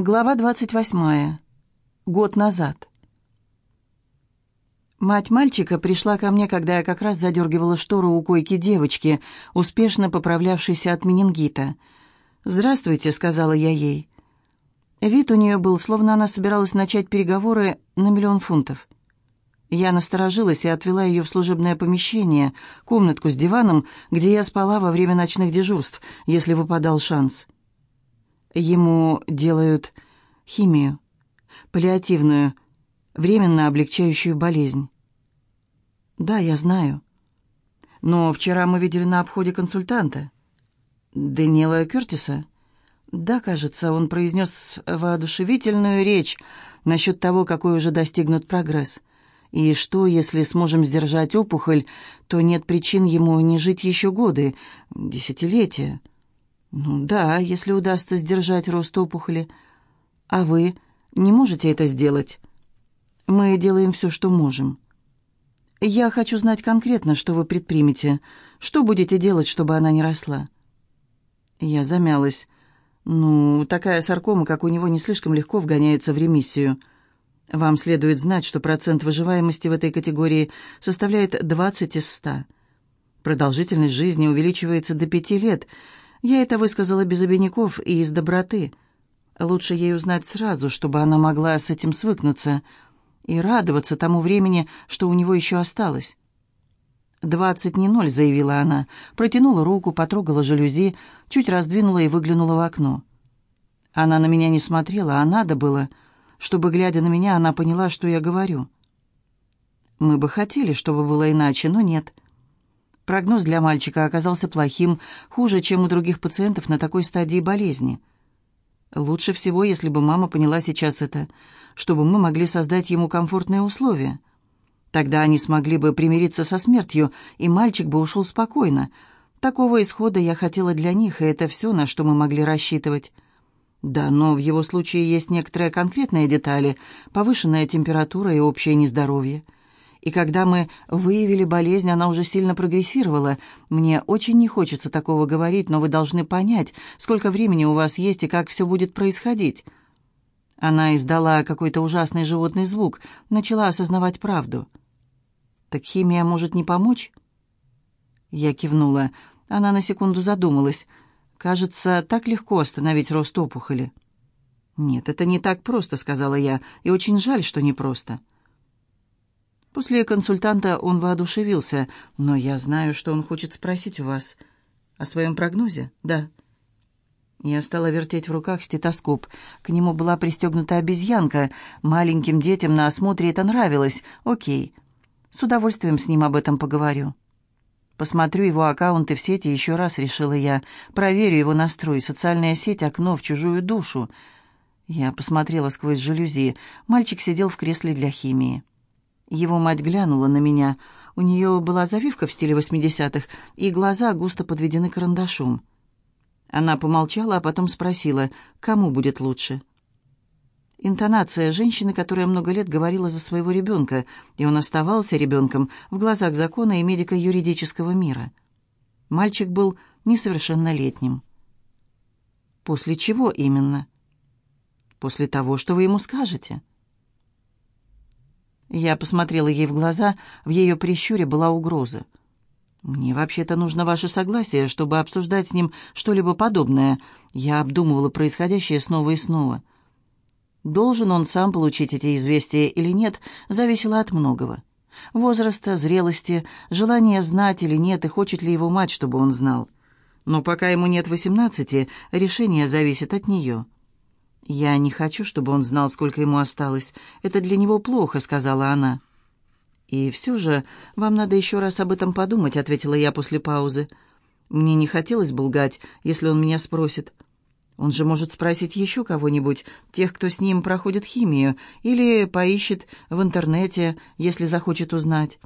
Глава 28. Год назад. Мать мальчика пришла ко мне, когда я как раз задергивала штору у койки девочки, успешно поправлявшейся от менингита. «Здравствуйте», — сказала я ей. Вид у нее был, словно она собиралась начать переговоры на миллион фунтов. Я насторожилась и отвела ее в служебное помещение, комнатку с диваном, где я спала во время ночных дежурств, если выпадал шанс. Ему делают химию, паллиативную, временно облегчающую болезнь. Да, я знаю. Но вчера мы видели на обходе консультанта. Даниэла Кертиса? Да, кажется, он произнес воодушевительную речь насчет того, какой уже достигнут прогресс. И что, если сможем сдержать опухоль, то нет причин ему не жить еще годы, десятилетия. «Ну да, если удастся сдержать рост опухоли. А вы не можете это сделать?» «Мы делаем все, что можем». «Я хочу знать конкретно, что вы предпримете. Что будете делать, чтобы она не росла?» Я замялась. «Ну, такая саркома, как у него, не слишком легко вгоняется в ремиссию. Вам следует знать, что процент выживаемости в этой категории составляет 20 из 100. Продолжительность жизни увеличивается до 5 лет – я это высказала без обиняков и из доброты. Лучше ей узнать сразу, чтобы она могла с этим свыкнуться и радоваться тому времени, что у него еще осталось. «Двадцать не ноль», — заявила она, протянула руку, потрогала жалюзи, чуть раздвинула и выглянула в окно. Она на меня не смотрела, а надо было, чтобы, глядя на меня, она поняла, что я говорю. Мы бы хотели, чтобы было иначе, но нет. Прогноз для мальчика оказался плохим, хуже, чем у других пациентов на такой стадии болезни. Лучше всего, если бы мама поняла сейчас это, чтобы мы могли создать ему комфортные условия. Тогда они смогли бы примириться со смертью, и мальчик бы ушел спокойно. Такого исхода я хотела для них, и это все, на что мы могли рассчитывать. Да, но в его случае есть некоторые конкретные детали, повышенная температура и общее нездоровье и когда мы выявили болезнь, она уже сильно прогрессировала. Мне очень не хочется такого говорить, но вы должны понять, сколько времени у вас есть и как все будет происходить». Она издала какой-то ужасный животный звук, начала осознавать правду. «Так химия может не помочь?» Я кивнула. Она на секунду задумалась. «Кажется, так легко остановить рост опухоли». «Нет, это не так просто», — сказала я, — «и очень жаль, что не просто». После консультанта он воодушевился, но я знаю, что он хочет спросить у вас о своем прогнозе. Да. Я стала вертеть в руках стетоскоп. К нему была пристегнута обезьянка. Маленьким детям на осмотре это нравилось. Окей. С удовольствием с ним об этом поговорю. Посмотрю его аккаунты в сети еще раз, решила я. Проверю его настрой. Социальная сеть — окно в чужую душу. Я посмотрела сквозь жалюзи. Мальчик сидел в кресле для химии. Его мать глянула на меня. У нее была завивка в стиле восьмидесятых, и глаза густо подведены карандашом. Она помолчала, а потом спросила, кому будет лучше. Интонация женщины, которая много лет говорила за своего ребенка, и он оставался ребенком в глазах закона и медико-юридического мира. Мальчик был несовершеннолетним. «После чего именно?» «После того, что вы ему скажете». Я посмотрела ей в глаза, в ее прищуре была угроза. «Мне вообще-то нужно ваше согласие, чтобы обсуждать с ним что-либо подобное». Я обдумывала происходящее снова и снова. Должен он сам получить эти известия или нет, зависело от многого. Возраста, зрелости, желания знать или нет, и хочет ли его мать, чтобы он знал. Но пока ему нет восемнадцати, решение зависит от нее. «Я не хочу, чтобы он знал, сколько ему осталось. Это для него плохо», — сказала она. «И все же вам надо еще раз об этом подумать», — ответила я после паузы. «Мне не хотелось бы лгать, если он меня спросит. Он же может спросить еще кого-нибудь, тех, кто с ним проходит химию, или поищет в интернете, если захочет узнать».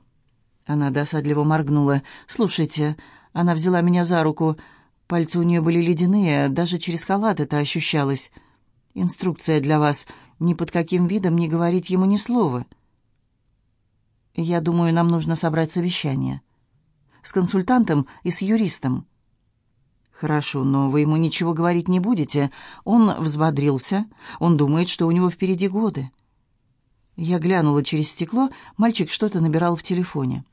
Она досадливо моргнула. «Слушайте...» Она взяла меня за руку. Пальцы у нее были ледяные, даже через халат это ощущалось. Инструкция для вас. Ни под каким видом не говорить ему ни слова. Я думаю, нам нужно собрать совещание. С консультантом и с юристом. «Хорошо, но вы ему ничего говорить не будете. Он взбодрился. Он думает, что у него впереди годы». Я глянула через стекло, мальчик что-то набирал в телефоне.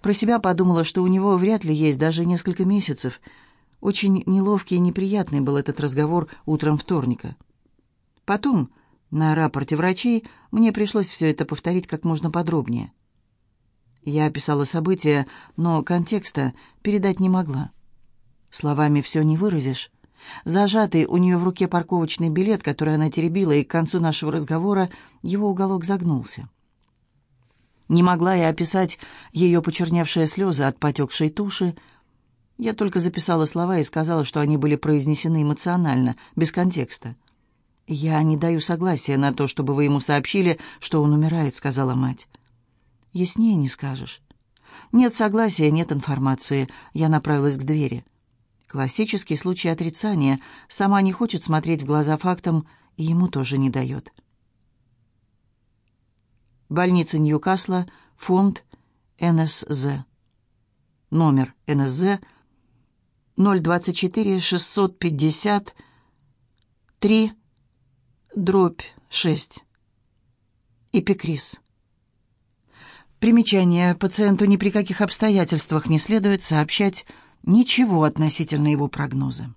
Про себя подумала, что у него вряд ли есть даже несколько месяцев. Очень неловкий и неприятный был этот разговор утром вторника. Потом, на рапорте врачей, мне пришлось все это повторить как можно подробнее. Я описала события, но контекста передать не могла. Словами все не выразишь. Зажатый у нее в руке парковочный билет, который она теребила, и к концу нашего разговора его уголок загнулся. Не могла я описать ее почерневшие слезы от потекшей туши. Я только записала слова и сказала, что они были произнесены эмоционально, без контекста. «Я не даю согласия на то, чтобы вы ему сообщили, что он умирает», — сказала мать. «Яснее не скажешь». «Нет согласия, нет информации». Я направилась к двери. Классический случай отрицания. Сама не хочет смотреть в глаза фактам, и ему тоже не дает. Больница Ньюкасла, фонд НСЗ. Номер НСЗ 024 650 3 дробь 6. Эпикриз. Примечание. Пациенту ни при каких обстоятельствах не следует сообщать ничего относительно его прогноза.